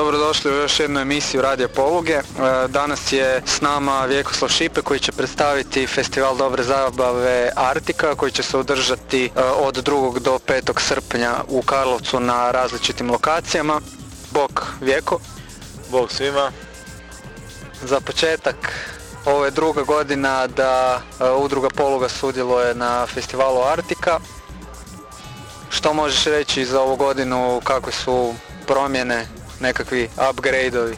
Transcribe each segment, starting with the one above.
Dobrodošli u još jednu emisiju Radio Poluge. E, Danas je s nama Vjekoslav Šipe koji će predstaviti festival dobre zabave Artika koji će se održati e, od 2. do 5. srpnja u Karlovcu na različitim lokacijama. Bok Vjeko. Bog svima. Za početak, ovo je druga godina da e, udruga Poluga sudjeluje na festivalu Artika. Što možeš reći za ovu godinu, kakve su promjene, nekakvi upgrade-ovi?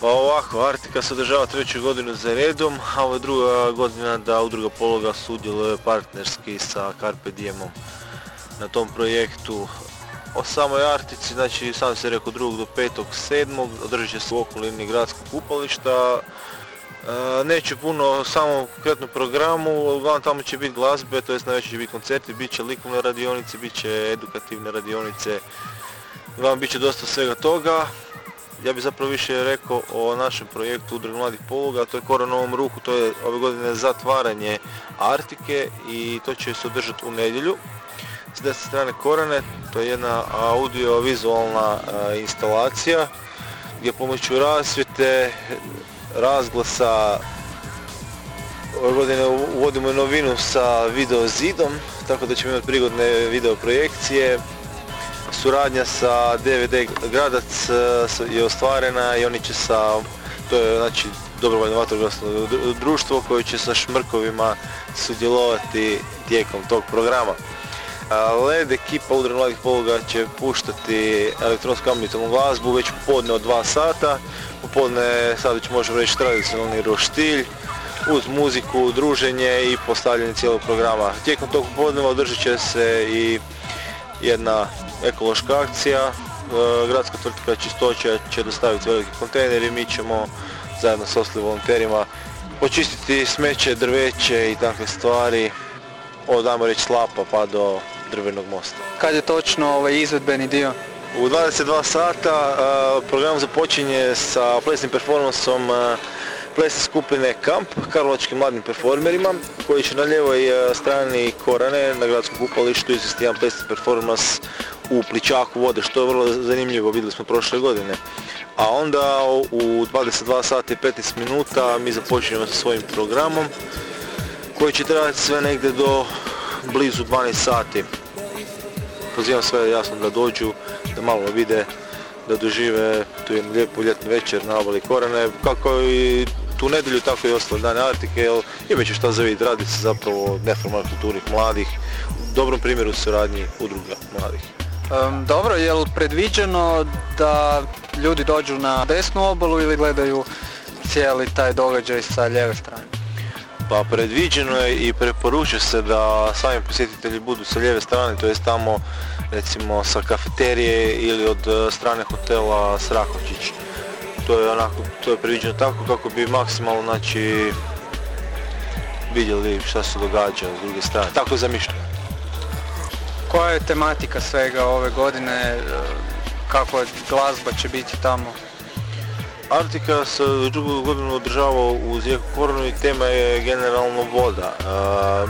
Pa ovako, Artika se održava treću godinu za redom, a ovo je druga godina da udruga Pologa sudjeluje partnerski sa Carpe Diemom na tom projektu. O samoj Artici, znači sam se rekao 2. do 5. 7. održat će se u okolini gradskog kupališta. E, neće puno o samom konkretnom programu, uglavnom tamo će biti glazbe, to jest najveće će biti koncerti, bit će likovne radionice, bit će edukativne radionice, uglavnom bit će dosta svega toga. Ja bih zapravo više rekao o našem projektu Udruga mladih poluga, to je Koran na ovom ruhu, to je ove godine zatvaranje Artike i to će se održati u nedjelju. S desne strane Korane, to je jedna audiovizualna instalacija gdje pomoću rasvjete, razglasa ove godine uvodimo novinu sa video zidom, tako da ćemo imati prigodne video projekcije. Suradnja sa DVD Gradac e, je ostvarena i oni će sa, to je znači dobrovoljno vatrogasno društvo koje će sa šmrkovima sudjelovati tijekom tog programa. LED ekipa Udruga mladih poluga će puštati elektronsku ambicijalnu glazbu već popodne od 2 sata. Popodne sad već možemo reći tradicionalni roštilj uz muziku, druženje i postavljanje cijelog programa. Tijekom tog popodneva održat će se i jedna ekološka akcija. E, gradska tvrtka Čistoća će dostaviti veliki kontejner i mi ćemo zajedno s ostalim volonterima počistiti smeće, drveće i takve stvari od ajmo reći slapa pa do drvenog mosta. Kad je točno ovaj izvedbeni dio? U 22 sata uh, program započinje sa plesnim performansom plesne skupine Kamp, karlovačkim mladim performerima, koji će na lijevoj uh, strani Korane na gradskom kupalištu izvesti jedan plesni performans u pličaku vode, što je vrlo zanimljivo, vidjeli smo prošle godine. A onda u 22 sata i 15 minuta mi započinjemo sa svojim programom koji će trajati sve negdje do blizu 12 sati. Pozivam sve jasno da dođu, da malo vide, da dožive tu jednu lijepu ljetnu večer na obali Korane, kako i tu nedjelju, tako i ostale dane Artike, jer imat će šta za vidjeti, radi se zapravo neformalnih kulturnih mladih, u dobrom primjeru suradnji udruga mladih. Um, dobro, je li predviđeno da ljudi dođu na desnu obalu ili gledaju cijeli taj događaj sa lijeve strane? Pa predviđeno je i preporučuje se da sami posjetitelji budu sa lijeve strane, to jest tamo recimo sa kafeterije ili od e, strane hotela Srakovčić. To je onako, to je predviđeno tako kako bi maksimalno znači vidjeli šta se događa s druge strane. Tako je zamišljeno. Koja je tematika svega ove godine? e, Kakva glazba će biti tamo? Artika se drugu godinu održava uz Jeku koronu i tema je generalno voda.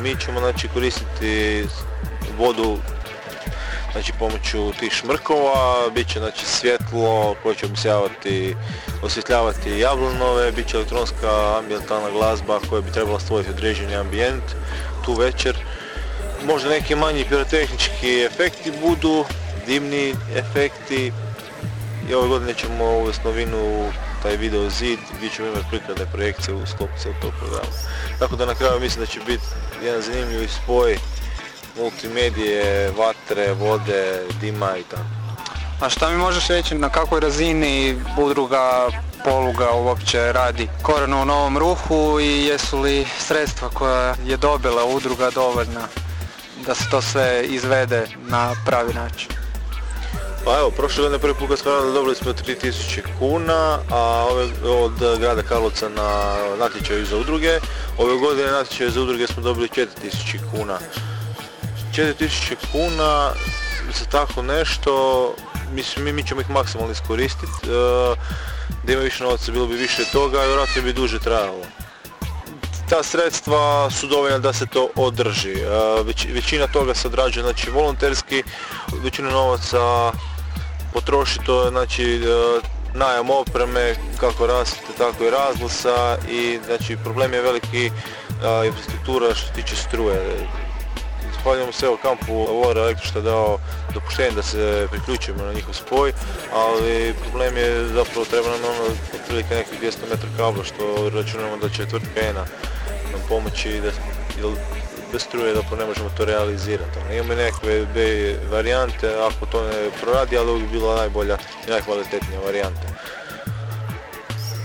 mi ćemo znači koristiti vodu znači pomoću tih šmrkova, bit će znači svjetlo koje će obsjavati, osvjetljavati jablonove, bit će elektronska ambientalna glazba koja bi trebala stvoriti određeni ambijent tu večer. Možda neki manji pirotehnički efekti budu, dimni efekti i ove godine ćemo uvesti novinu taj video zid gdje ćemo imati prikladne projekcije u sklopu cijelog tog programa. Tako da na kraju mislim da će biti jedan zanimljiv spoj multimedije, vatre, vode, dima i tako. A šta mi možeš reći na kakvoj razini udruga poluga uopće radi koreno u novom ruhu i jesu li sredstva koja je dobila udruga dovoljna da se to sve izvede na pravi način? Pa evo, prošle godine prvi put kad smo radili dobili smo 3000 kuna, a ove, od grada Karlovca na natječaju za udruge. Ove godine natječaju za udruge smo dobili 4000 kuna. 4000 kuna za tako nešto, mislim mi, ćemo ih maksimalno iskoristiti. E, da ima više novaca bilo bi više toga i vjerojatno bi duže trajalo. Ta sredstva su dovoljna da se to održi. E, većina toga se odrađuje znači, volonterski, većina novaca potroši to znači e, najam opreme, kako rasite, tako i razglusa i znači problem je veliki infrastruktura što tiče struje. Zahvaljujemo se u kampu Lora Elektro što je dao dopuštenje da se priključimo na njihov spoj, ali problem je zapravo treba nam ono otprilike nekih 200 metara kabla što računamo da će tvrtka ENA nam pomoći da bez struje da ne možemo to realizirati. Ono, imamo nekakve B varijante, ako to ne proradi, ali bi bila najbolja i najkvalitetnija varijanta.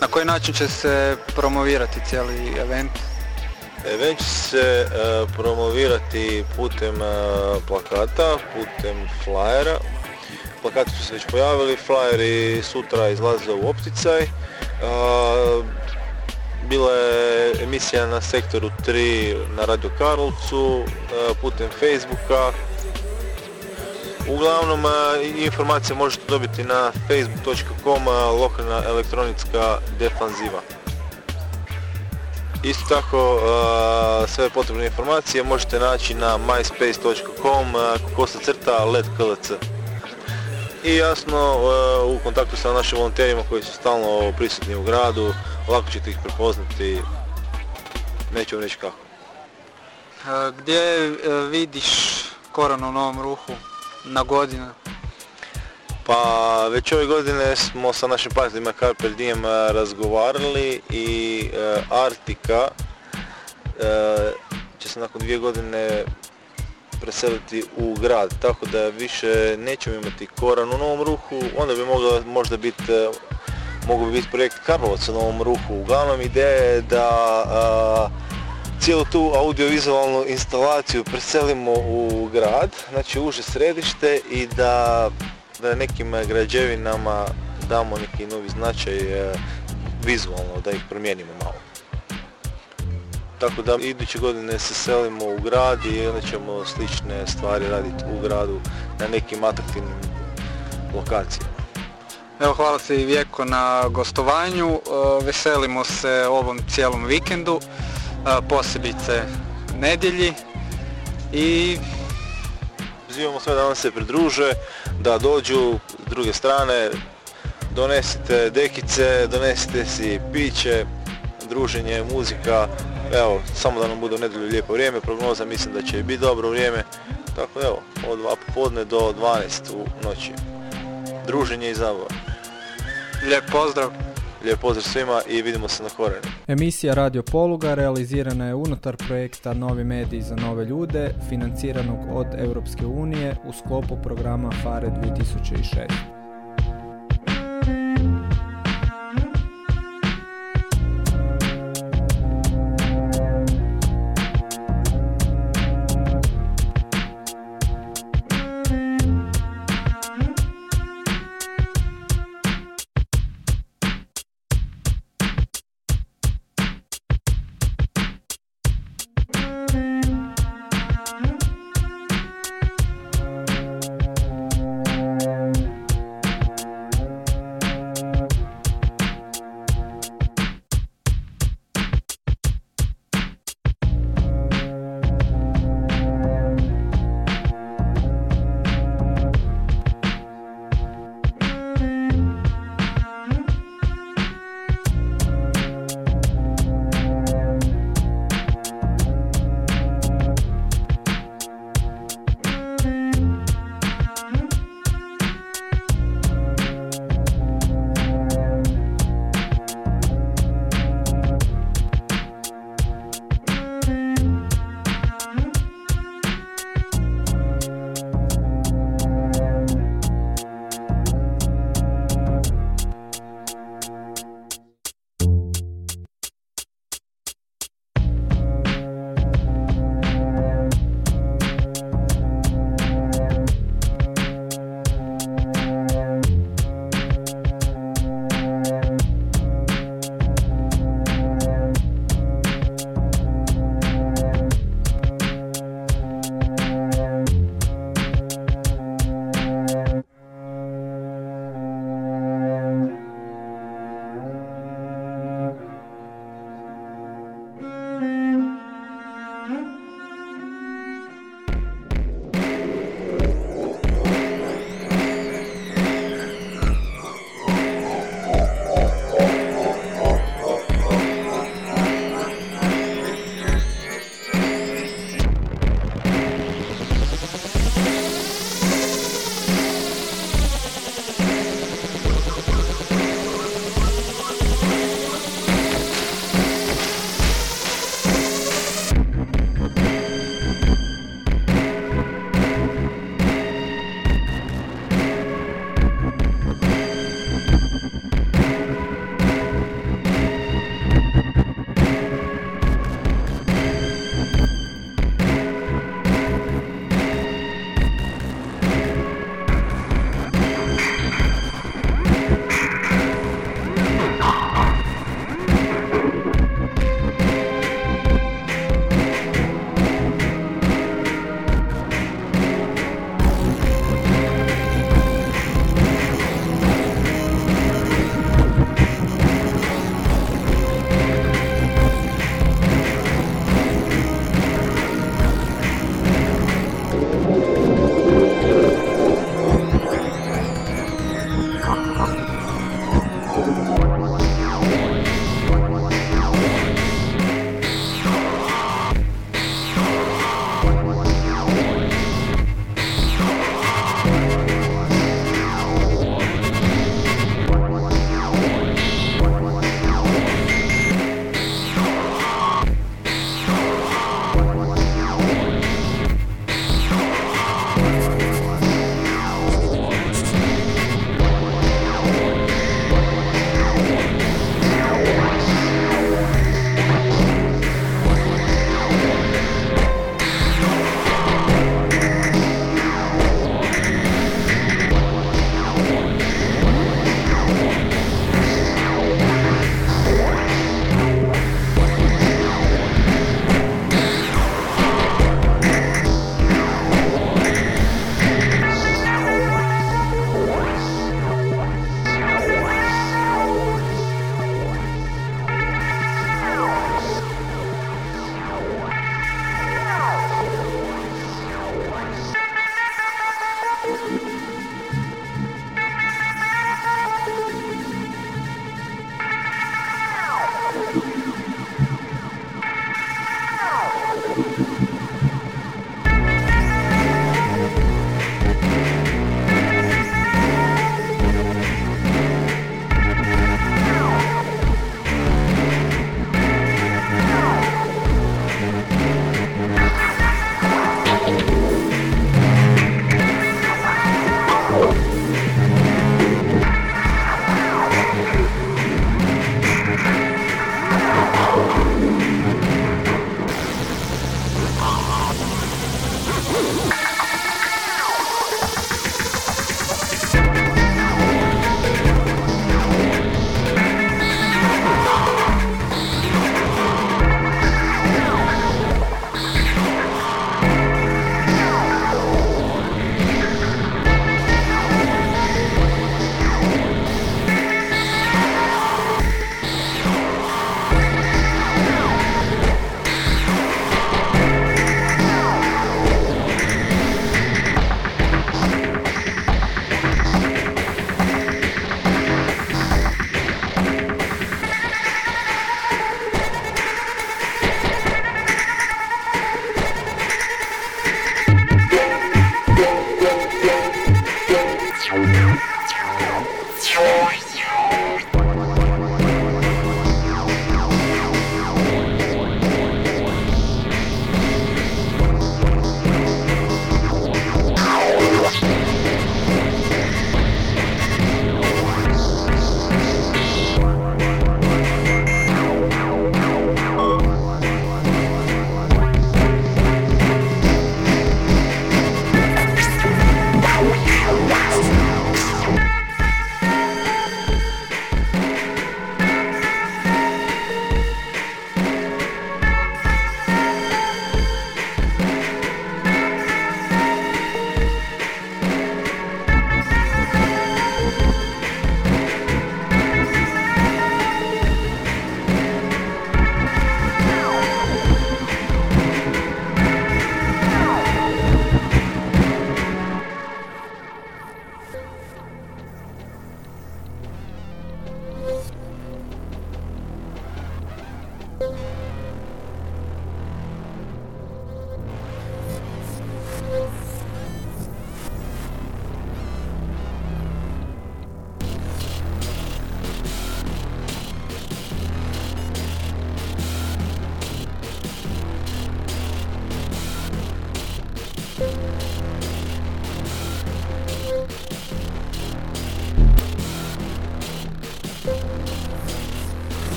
Na koji način će se promovirati cijeli event? Event će se uh, promovirati putem uh, plakata, putem flyera. Plakati su se već pojavili, flyeri sutra izlaze u opticaj. Bila je emisija na sektoru 3 na Radio Karlovcu, putem Facebooka. Uglavnom informacije možete dobiti na facebook.com lokalna elektronicka defanziva. Isto tako sve potrebne informacije možete naći na myspace.com kosa crta ledklc. I jasno u kontaktu sa našim volonterima koji su stalno prisutni u gradu, lako ćete ih prepoznati, neću vam reći kako. Gdje vidiš koronu u novom ruhu na godinu? Pa već ove godine smo sa našim partnerima Carpe Diem e, razgovarali i e, Artika e, će se nakon dvije godine preseliti u grad, tako da više nećemo imati koran u novom ruhu, onda bi mogla možda biti mogu bi biti projekt Karlovac u novom ruhu. Uglavnom ideja je da cijelu tu audiovizualnu instalaciju preselimo u grad, znači uže središte i da da nekim eh, građevinama damo neki novi značaj eh, vizualno, da ih promijenimo malo. Tako da iduće godine se selimo u grad i onda ćemo slične stvari raditi u gradu na nekim atraktivnim lokacijama. Evo hvala se i Vijeko na gostovanju, eh, veselimo se ovom cijelom vikendu, posebice nedjelji i pozivamo sve da vam se pridruže, da dođu s druge strane, donesite dekice, donesite si piće, druženje, muzika, evo, samo da nam bude u nedelju lijepo vrijeme, prognoza mislim da će biti dobro vrijeme, tako evo, od 2 popodne do 12 u noći. Druženje i zabava. Lijep pozdrav! Lijep pozdrav svima i vidimo se na korenu. Emisija Radio Poluga realizirana je unutar projekta Novi mediji za nove ljude, financiranog od Europske unije u sklopu programa FARE 2006.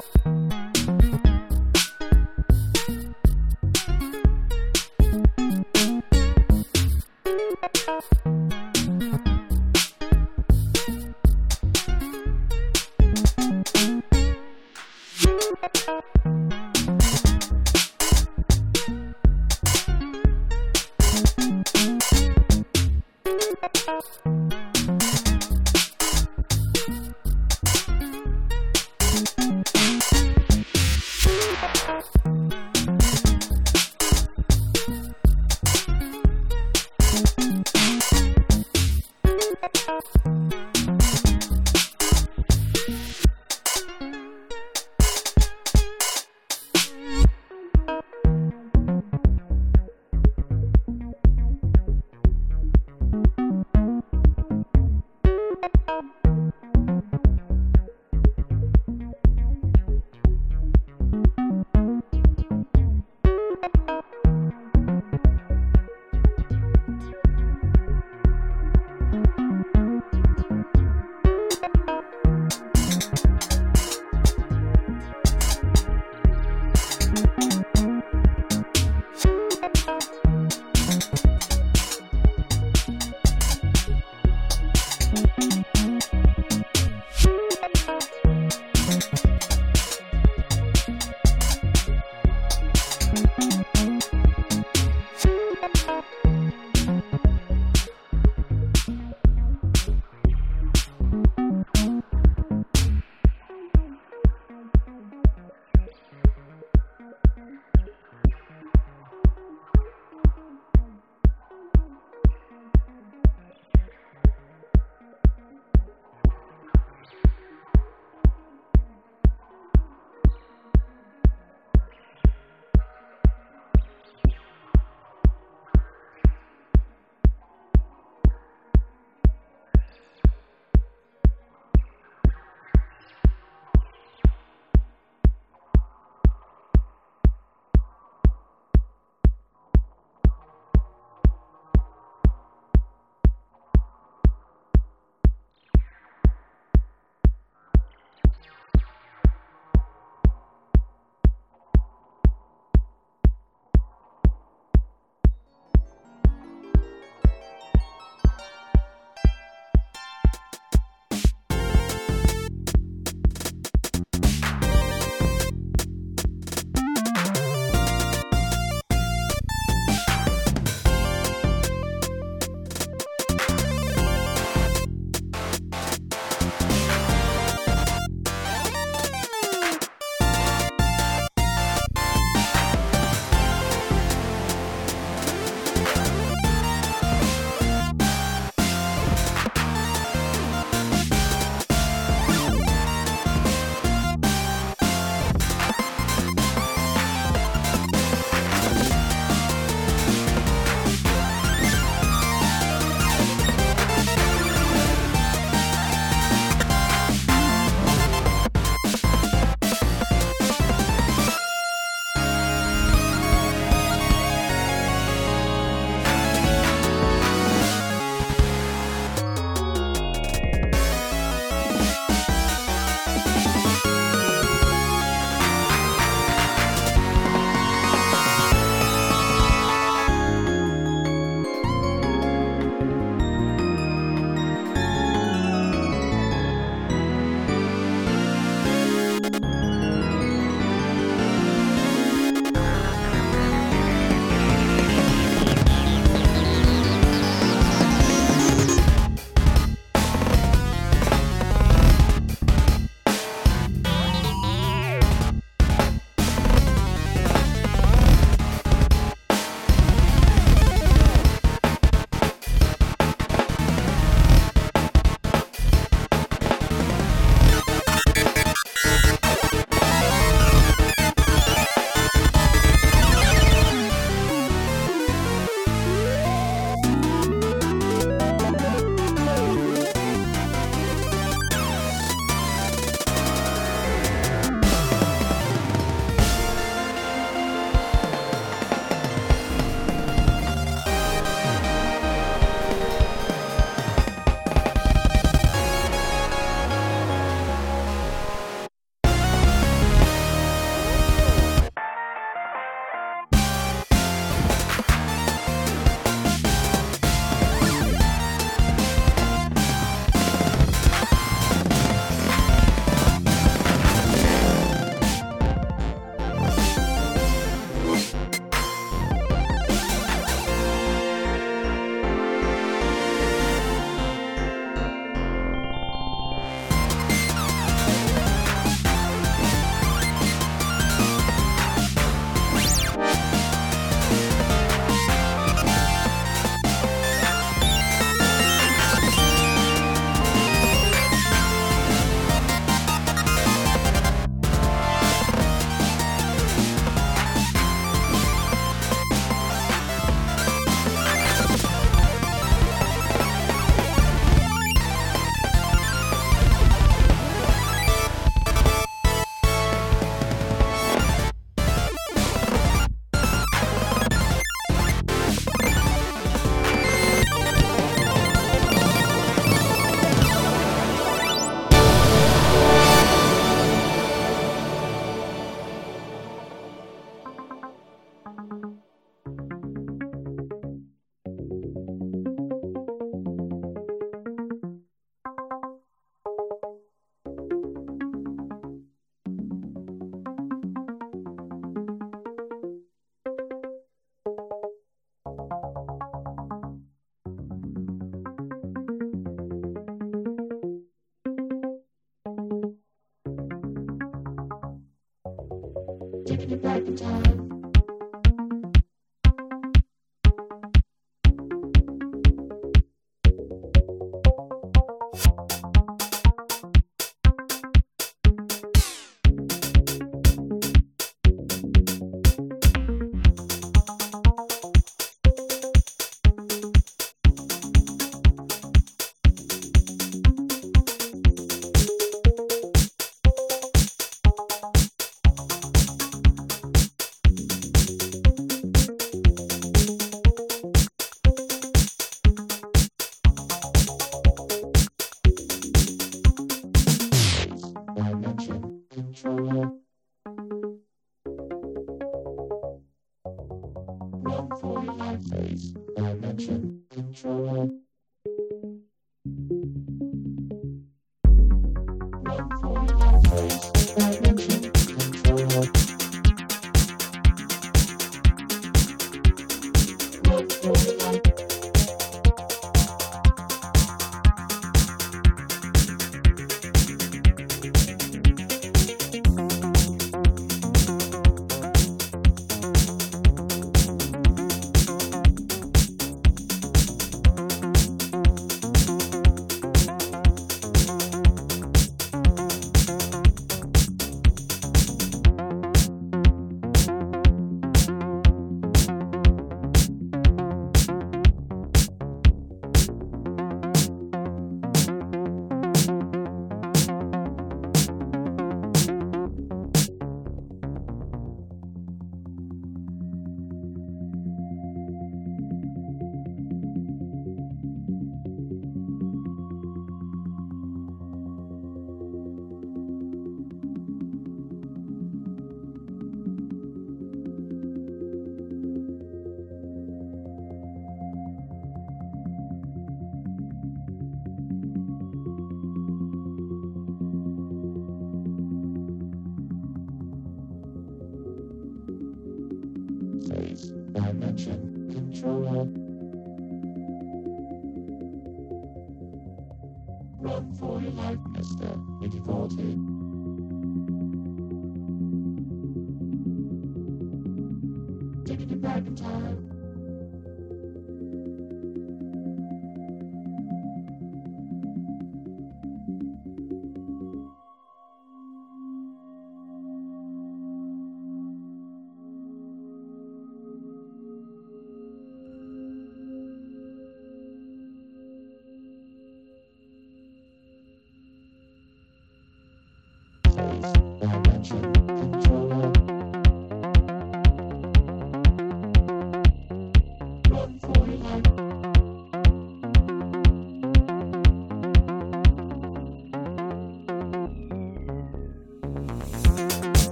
Thank you. Live Face Dimension Intro.